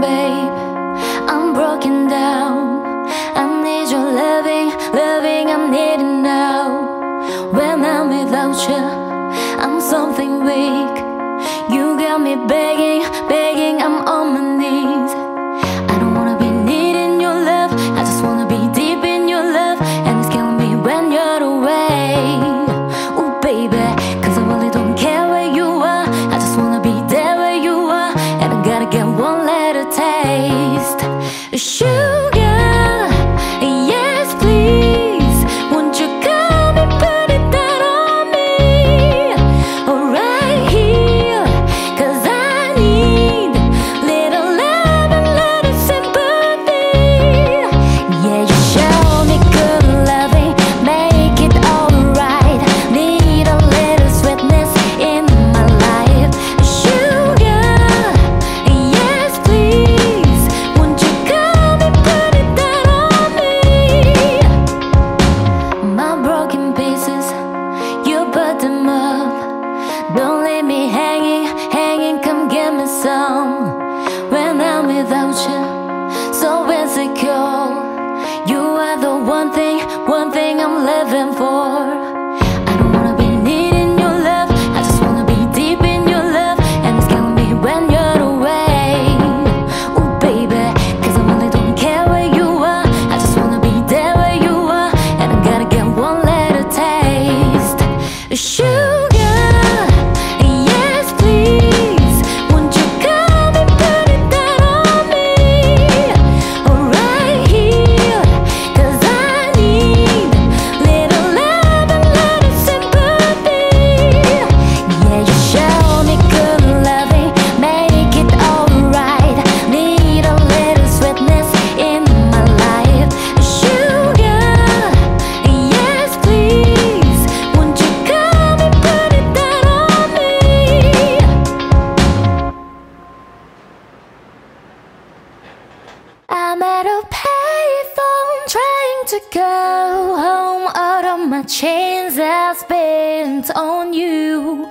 babe. I'm broken down. I need your loving, loving. I'm needing now. When I'm without you, I'm something weak. You got me begging, begging. I'm at a payphone trying to go home. Out of my chains that's bent on you.